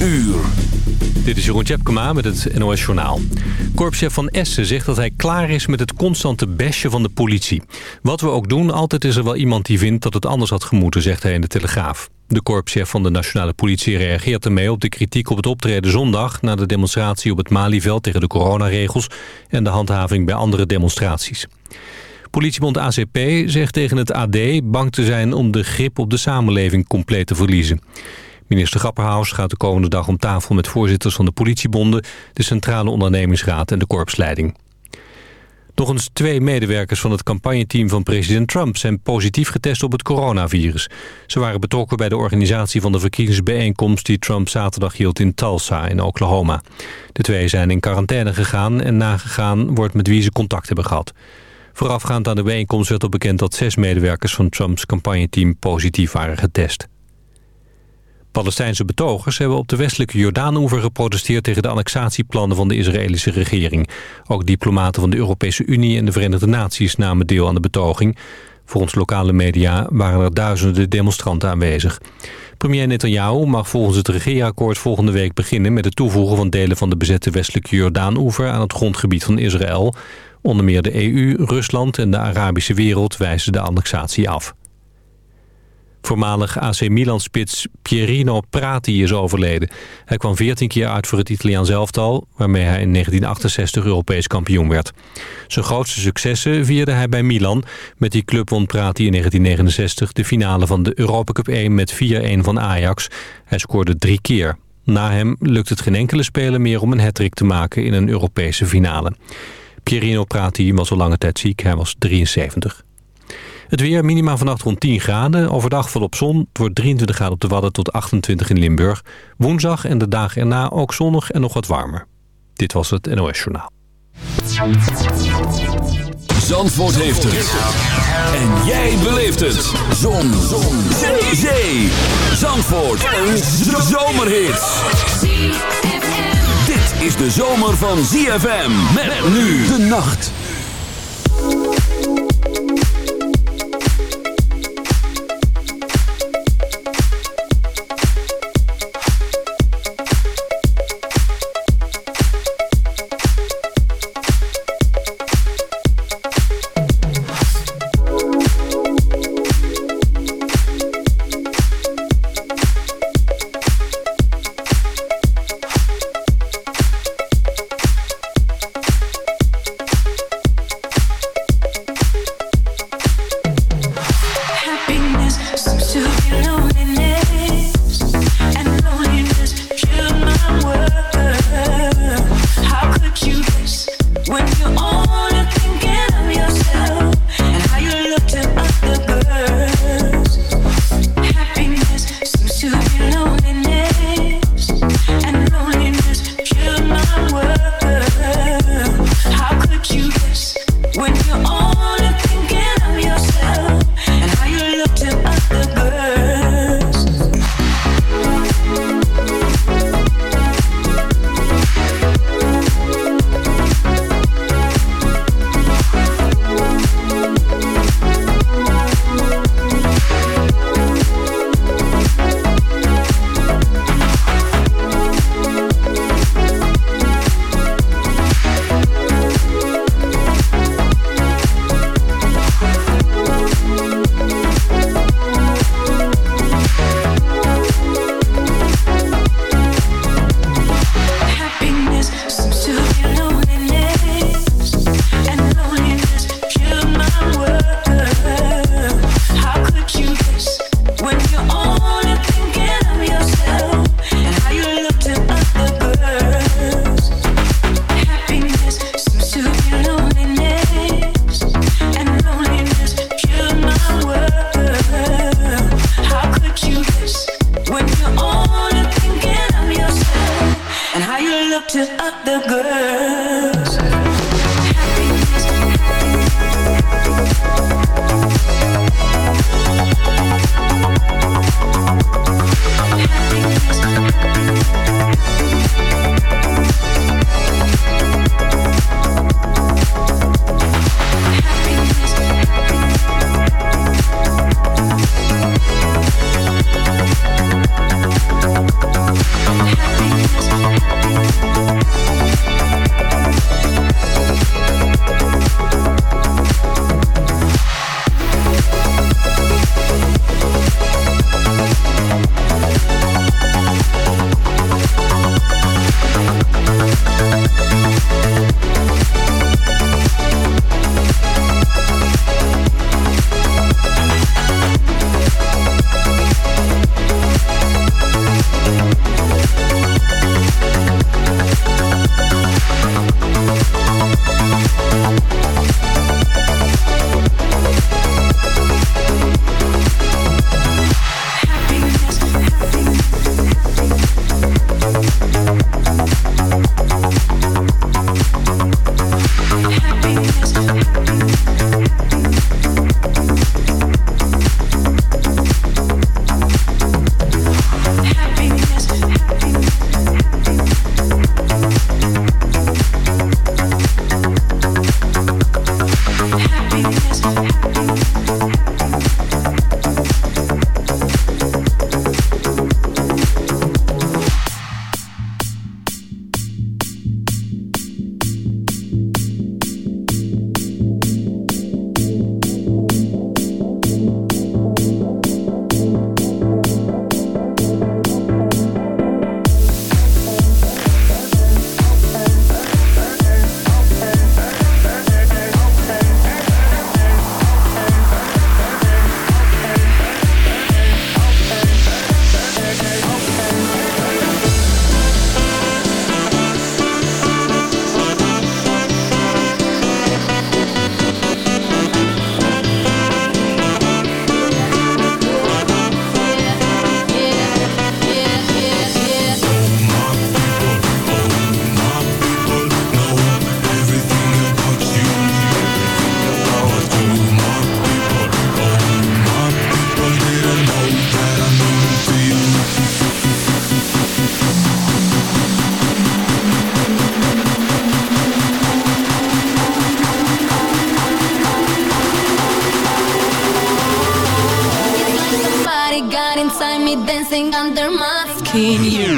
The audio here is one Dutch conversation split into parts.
uur. Dit is Jeroen Tjepkema met het NOS Journaal. Korpschef van Essen zegt dat hij klaar is met het constante besje van de politie. Wat we ook doen, altijd is er wel iemand die vindt dat het anders had gemoeten, zegt hij in de Telegraaf. De korpschef van de nationale politie reageert ermee op de kritiek op het optreden zondag... na de demonstratie op het Malieveld tegen de coronaregels... en de handhaving bij andere demonstraties. Politiebond ACP zegt tegen het AD bang te zijn om de grip op de samenleving compleet te verliezen. Minister Grapperhaus gaat de komende dag om tafel met voorzitters van de politiebonden, de Centrale Ondernemingsraad en de korpsleiding. Nog eens twee medewerkers van het campagneteam van president Trump zijn positief getest op het coronavirus. Ze waren betrokken bij de organisatie van de verkiezingsbijeenkomst die Trump zaterdag hield in Tulsa in Oklahoma. De twee zijn in quarantaine gegaan en nagegaan wordt met wie ze contact hebben gehad. Voorafgaand aan de bijeenkomst werd al bekend dat zes medewerkers van Trumps campagneteam positief waren getest. Palestijnse betogers hebben op de westelijke Jordaanoever geprotesteerd tegen de annexatieplannen van de Israëlische regering. Ook diplomaten van de Europese Unie en de Verenigde Naties namen deel aan de betoging. Volgens lokale media waren er duizenden demonstranten aanwezig. Premier Netanyahu mag volgens het regeerakkoord volgende week beginnen met het toevoegen van delen van de bezette westelijke Jordaanoever aan het grondgebied van Israël. Onder meer de EU, Rusland en de Arabische wereld wijzen de annexatie af. Voormalig AC Milan-spits Pierino Prati is overleden. Hij kwam 14 keer uit voor het Italiaans elftal... waarmee hij in 1968 Europees kampioen werd. Zijn grootste successen vierde hij bij Milan. Met die club won Prati in 1969 de finale van de Europa Cup 1 met 4-1 van Ajax. Hij scoorde drie keer. Na hem lukt het geen enkele speler meer om een hattrick te maken in een Europese finale. Pierino Prati was al lange tijd ziek, hij was 73. Het weer minima vannacht rond 10 graden. Overdag volop zon. Het wordt 23 graden op de Wadden tot 28 in Limburg. Woensdag en de dagen erna ook zonnig en nog wat warmer. Dit was het NOS Journaal. Zandvoort heeft het. En jij beleeft het. Zon. zon. Zee. Zee. Zandvoort. Een zomerhit. Dit is de zomer van ZFM. Met nu de nacht.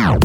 Now.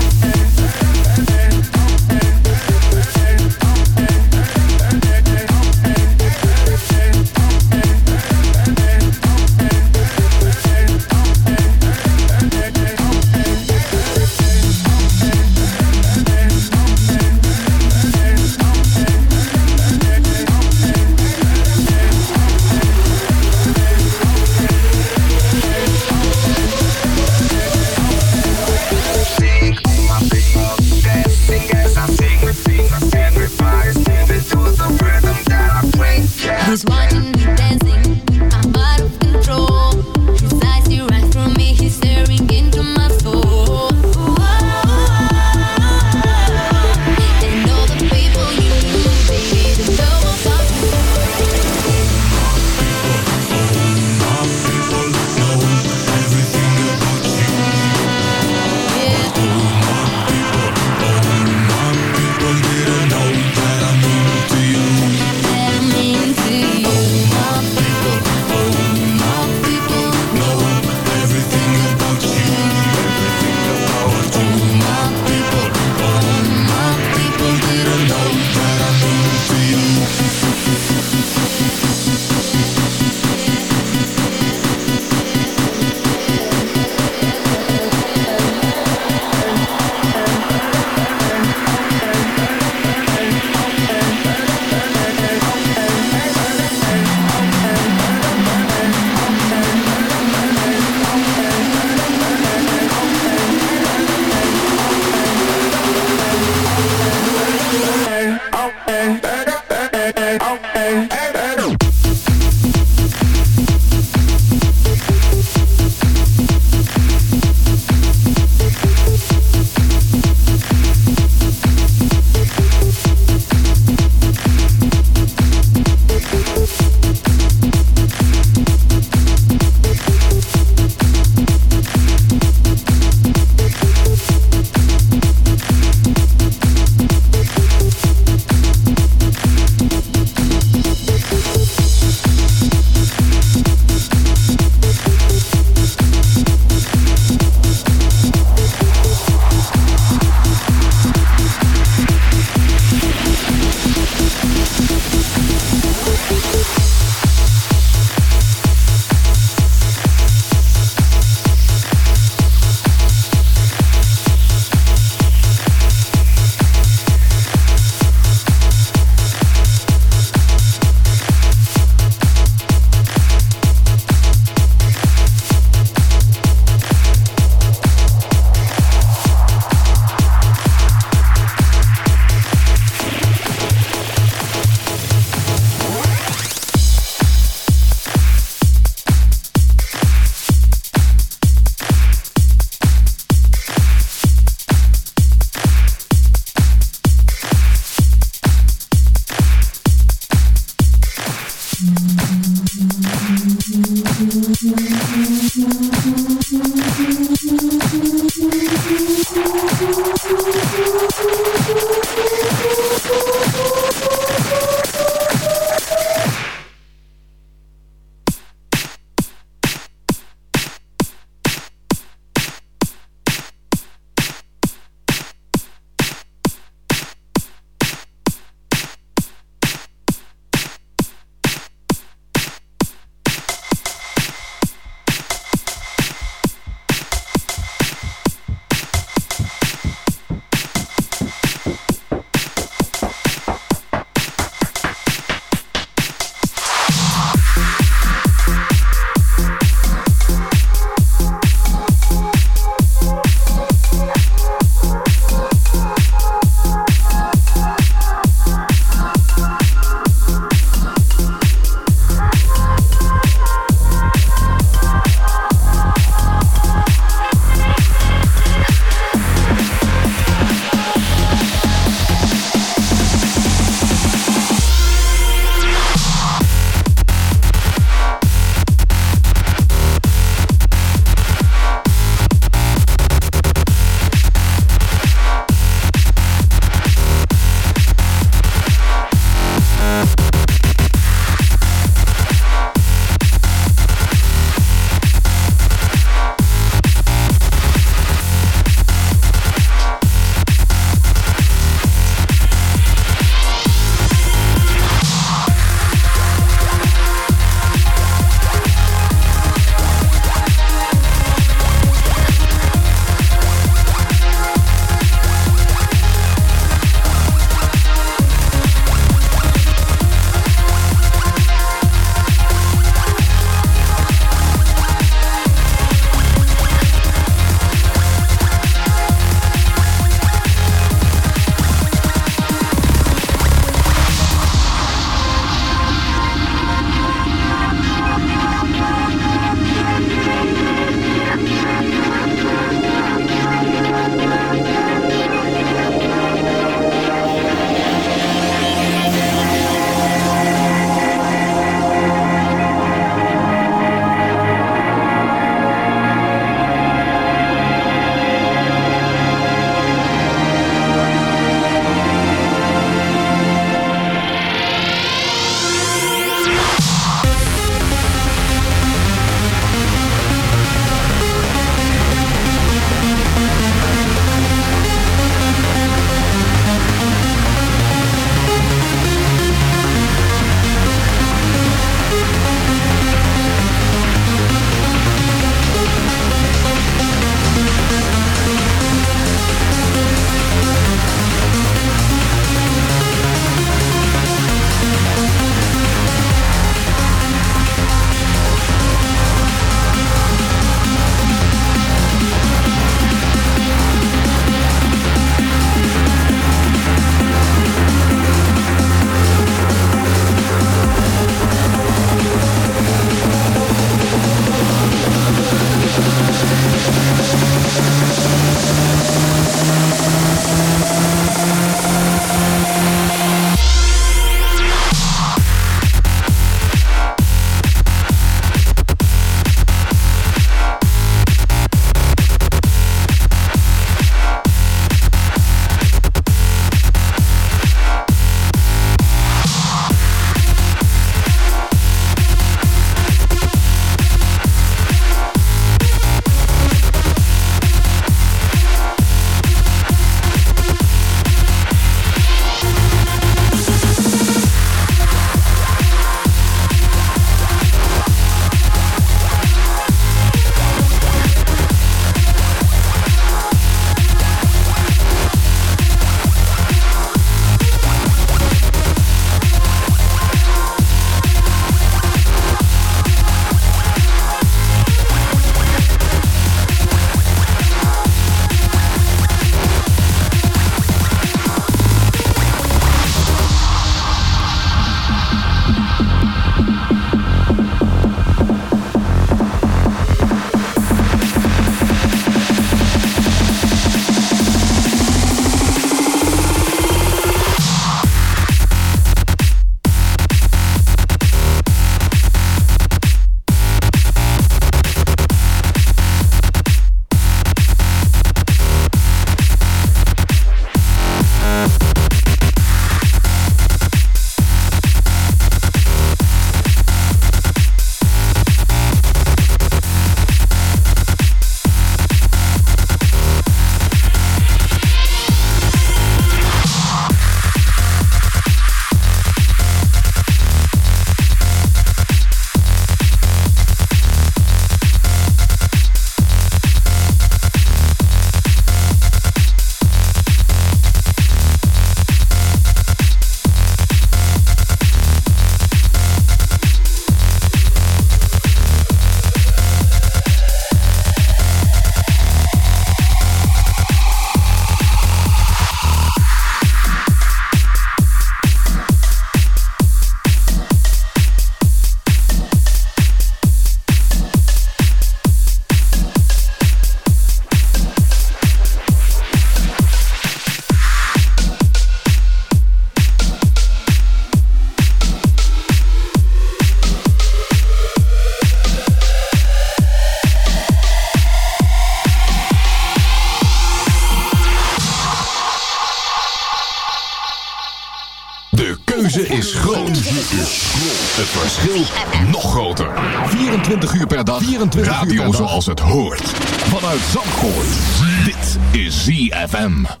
24 uur per dag. 24 Radio uur zoals het hoort. Vanuit Zandvoort. Dit is ZFM.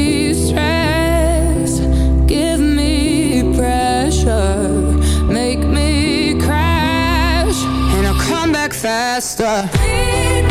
faster.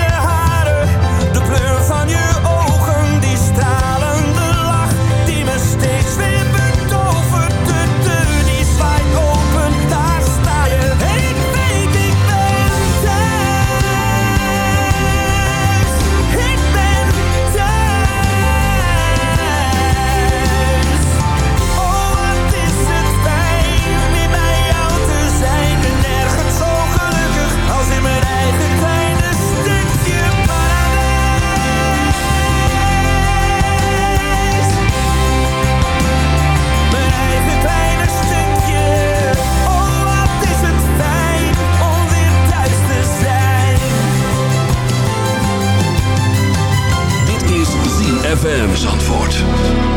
ZFM Zandvoort.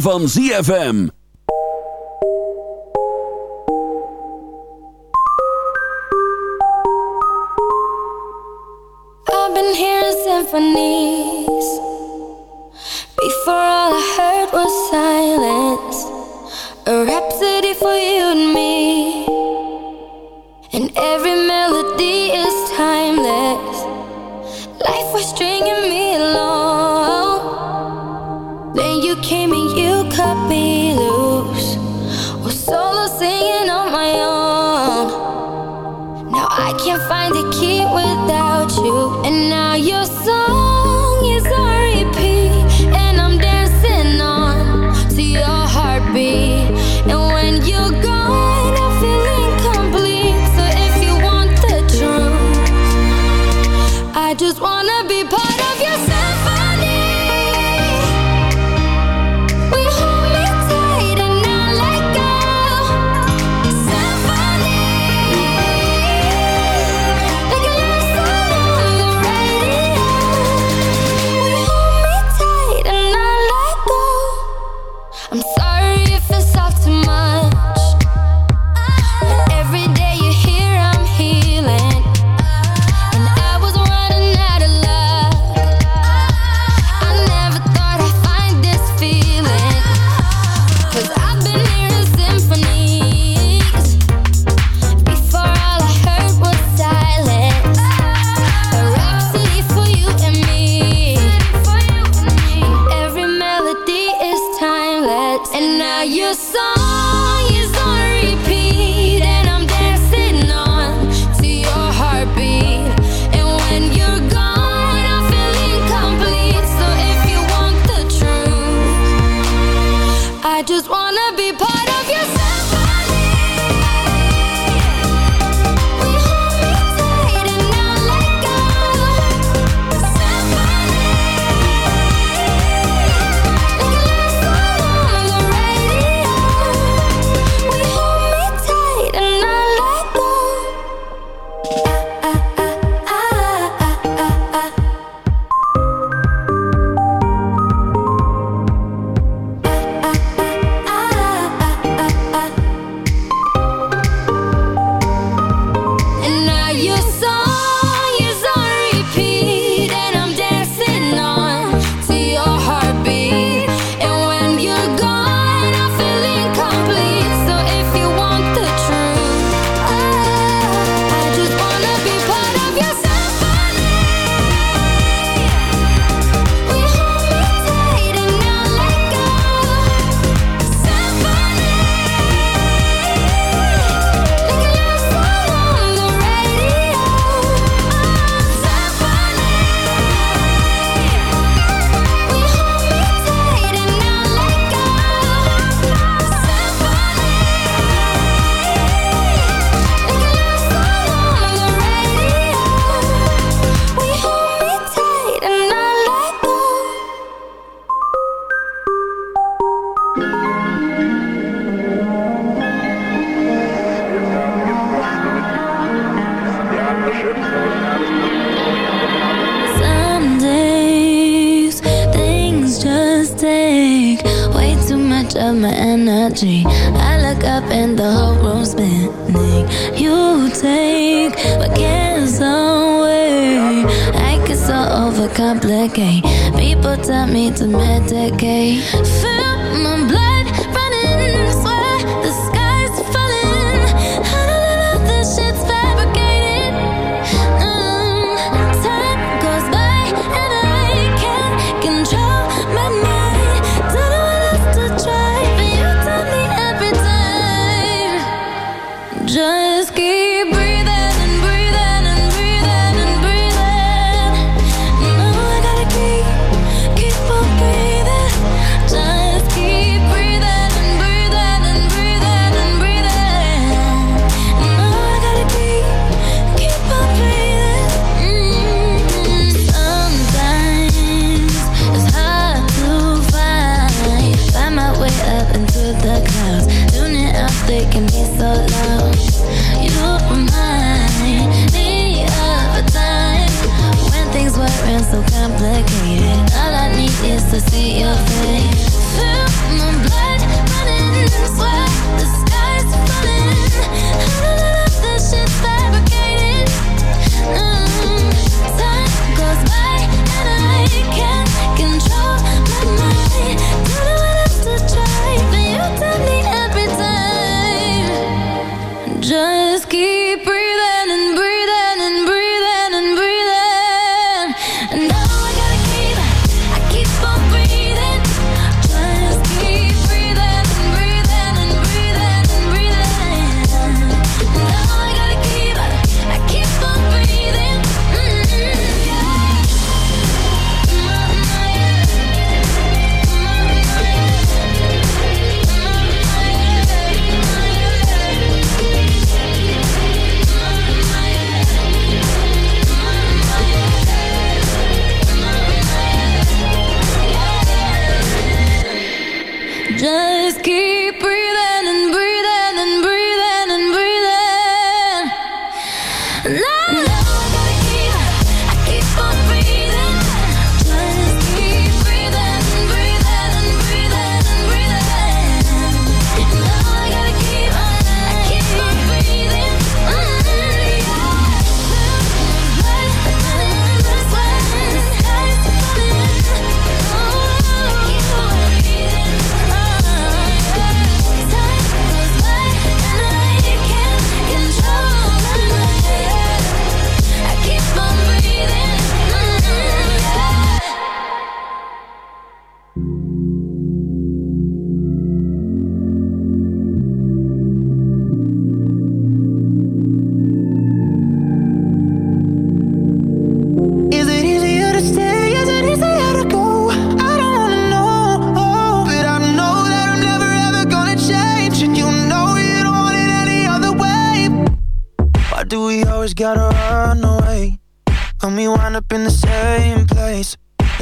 Van ZFM.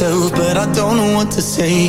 myself, but I don't know what to say